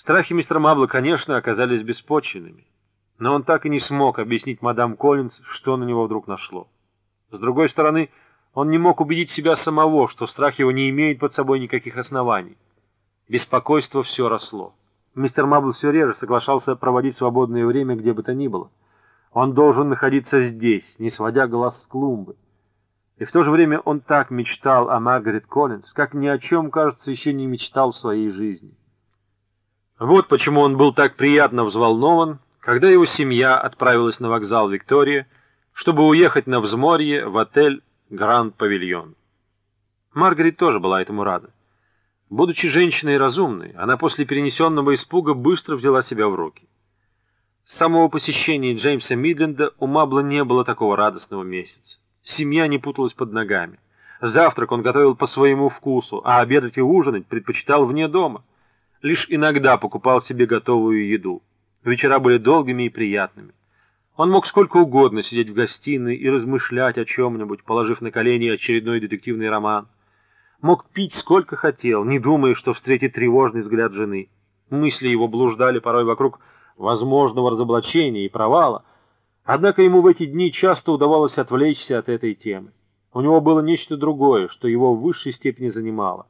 Страхи мистера Мабла, конечно, оказались беспочвенными, но он так и не смог объяснить мадам Коллинз, что на него вдруг нашло. С другой стороны, он не мог убедить себя самого, что страх его не имеет под собой никаких оснований. Беспокойство все росло. Мистер Мабл все реже соглашался проводить свободное время где бы то ни было. Он должен находиться здесь, не сводя глаз с клумбы. И в то же время он так мечтал о Маргарет Коллинз, как ни о чем, кажется, еще не мечтал в своей жизни. Вот почему он был так приятно взволнован, когда его семья отправилась на вокзал Виктория, чтобы уехать на взморье в отель Гранд Павильон. Маргарет тоже была этому рада. Будучи женщиной разумной, она после перенесенного испуга быстро взяла себя в руки. С самого посещения Джеймса Мидленда у Мабла не было такого радостного месяца. Семья не путалась под ногами. Завтрак он готовил по своему вкусу, а обедать и ужинать предпочитал вне дома. Лишь иногда покупал себе готовую еду. Вечера были долгими и приятными. Он мог сколько угодно сидеть в гостиной и размышлять о чем-нибудь, положив на колени очередной детективный роман. Мог пить сколько хотел, не думая, что встретит тревожный взгляд жены. Мысли его блуждали порой вокруг возможного разоблачения и провала, однако ему в эти дни часто удавалось отвлечься от этой темы. У него было нечто другое, что его в высшей степени занимало.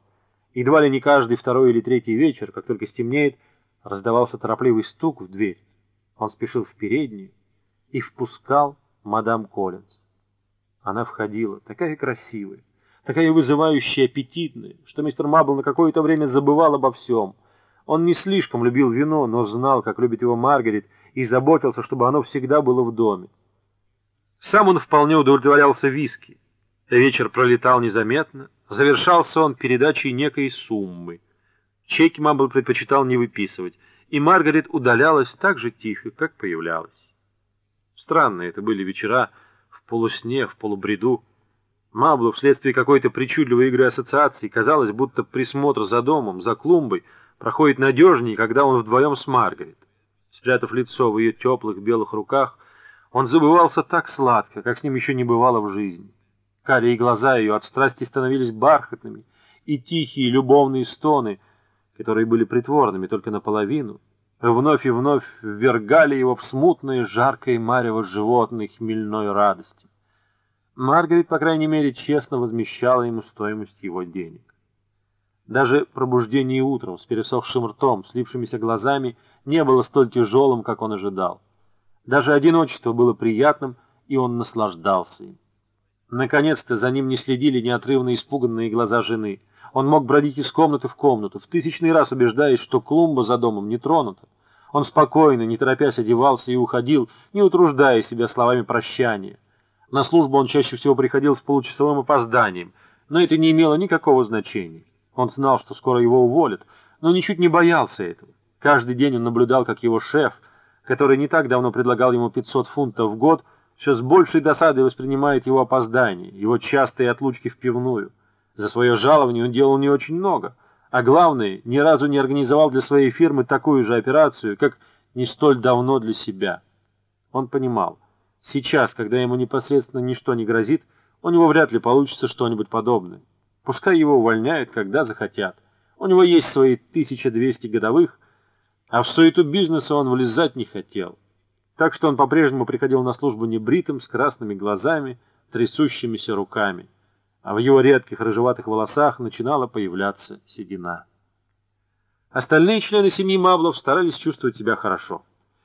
Едва ли не каждый второй или третий вечер, как только стемнеет, раздавался торопливый стук в дверь. Он спешил в переднюю и впускал мадам Коллинз. Она входила, такая красивая, такая вызывающая аппетитная, что мистер Мабл на какое-то время забывал обо всем. Он не слишком любил вино, но знал, как любит его Маргарет, и заботился, чтобы оно всегда было в доме. Сам он вполне удовлетворялся виски. Вечер пролетал незаметно, завершался он передачей некой суммы. Чеки Мамбл предпочитал не выписывать, и Маргарет удалялась так же тихо, как появлялась. Странные это были вечера в полусне, в полубреду. Маблу вследствие какой-то причудливой игры ассоциаций казалось, будто присмотр за домом, за клумбой проходит надежнее, когда он вдвоем с Маргарет. Спрятав лицо в ее теплых белых руках, он забывался так сладко, как с ним еще не бывало в жизни. Карие глаза ее от страсти становились бархатными, и тихие любовные стоны, которые были притворными только наполовину, вновь и вновь ввергали его в смутное, жаркое марево животной хмельной радости. Маргарет, по крайней мере, честно возмещала ему стоимость его денег. Даже пробуждение утром с пересохшим ртом, слившимися глазами, не было столь тяжелым, как он ожидал. Даже одиночество было приятным, и он наслаждался им. Наконец-то за ним не следили неотрывно испуганные глаза жены. Он мог бродить из комнаты в комнату, в тысячный раз убеждаясь, что клумба за домом не тронута. Он спокойно, не торопясь, одевался и уходил, не утруждая себя словами прощания. На службу он чаще всего приходил с получасовым опозданием, но это не имело никакого значения. Он знал, что скоро его уволят, но ничуть не боялся этого. Каждый день он наблюдал, как его шеф, который не так давно предлагал ему 500 фунтов в год, все с большей досадой воспринимает его опоздание, его частые отлучки в пивную. За свое жалование он делал не очень много, а главное, ни разу не организовал для своей фирмы такую же операцию, как не столь давно для себя. Он понимал, сейчас, когда ему непосредственно ничто не грозит, у него вряд ли получится что-нибудь подобное. Пускай его увольняют, когда захотят. У него есть свои 1200 годовых, а в суету бизнеса он влезать не хотел так что он по-прежнему приходил на службу небритым, с красными глазами, трясущимися руками, а в его редких рыжеватых волосах начинала появляться седина. Остальные члены семьи Маблов старались чувствовать себя хорошо.